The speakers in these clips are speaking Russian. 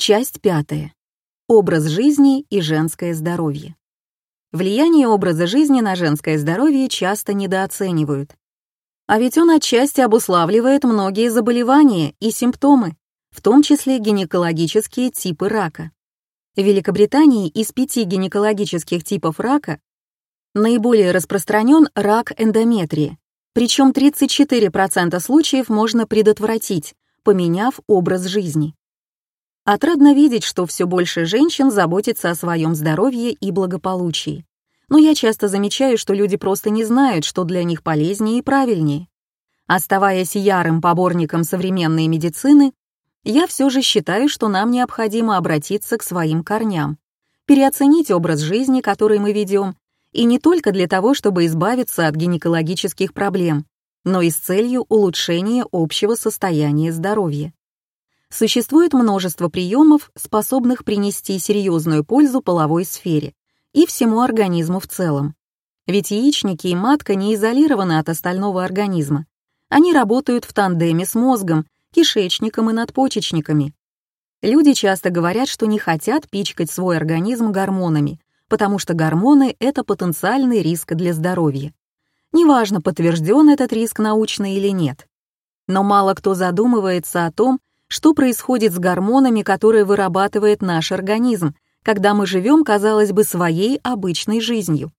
Часть пятая. Образ жизни и женское здоровье. Влияние образа жизни на женское здоровье часто недооценивают. А ведь он отчасти обуславливает многие заболевания и симптомы, в том числе гинекологические типы рака. В Великобритании из пяти гинекологических типов рака наиболее распространен рак эндометрии, причем 34% случаев можно предотвратить, поменяв образ жизни. Отрадно видеть, что все больше женщин заботится о своем здоровье и благополучии. Но я часто замечаю, что люди просто не знают, что для них полезнее и правильнее. Оставаясь ярым поборником современной медицины, я все же считаю, что нам необходимо обратиться к своим корням, переоценить образ жизни, который мы ведем, и не только для того, чтобы избавиться от гинекологических проблем, но и с целью улучшения общего состояния здоровья. Существует множество приемов, способных принести серьезную пользу половой сфере и всему организму в целом. Ведь яичники и матка не изолированы от остального организма. Они работают в тандеме с мозгом, кишечником и надпочечниками. Люди часто говорят, что не хотят пичкать свой организм гормонами, потому что гормоны — это потенциальный риск для здоровья. Неважно, подтвержден этот риск научно или нет. Но мало кто задумывается о том, что происходит с гормонами, которые вырабатывает наш организм, когда мы живем, казалось бы, своей обычной жизнью,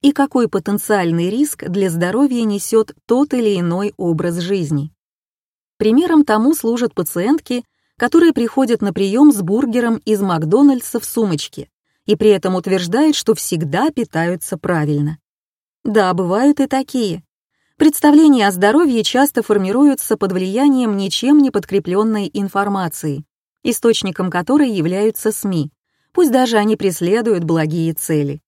и какой потенциальный риск для здоровья несет тот или иной образ жизни. Примером тому служат пациентки, которые приходят на прием с бургером из Макдональдса в сумочке и при этом утверждают, что всегда питаются правильно. Да, бывают и такие. Представления о здоровье часто формируются под влиянием ничем не подкрепленной информации, источником которой являются СМИ, пусть даже они преследуют благие цели.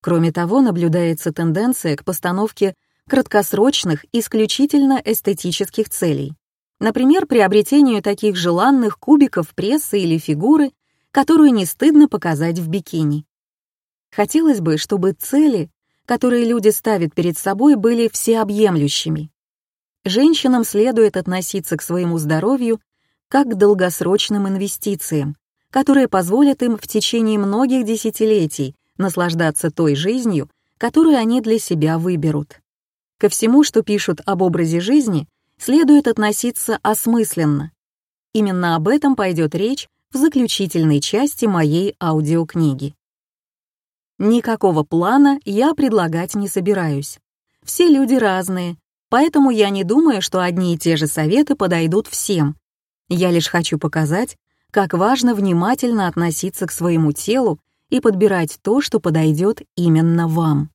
Кроме того, наблюдается тенденция к постановке краткосрочных, исключительно эстетических целей. Например, приобретению таких желанных кубиков прессы или фигуры, которую не стыдно показать в бикини. Хотелось бы, чтобы цели которые люди ставят перед собой, были всеобъемлющими. Женщинам следует относиться к своему здоровью как к долгосрочным инвестициям, которые позволят им в течение многих десятилетий наслаждаться той жизнью, которую они для себя выберут. Ко всему, что пишут об образе жизни, следует относиться осмысленно. Именно об этом пойдет речь в заключительной части моей аудиокниги. Никакого плана я предлагать не собираюсь. Все люди разные, поэтому я не думаю, что одни и те же советы подойдут всем. Я лишь хочу показать, как важно внимательно относиться к своему телу и подбирать то, что подойдет именно вам.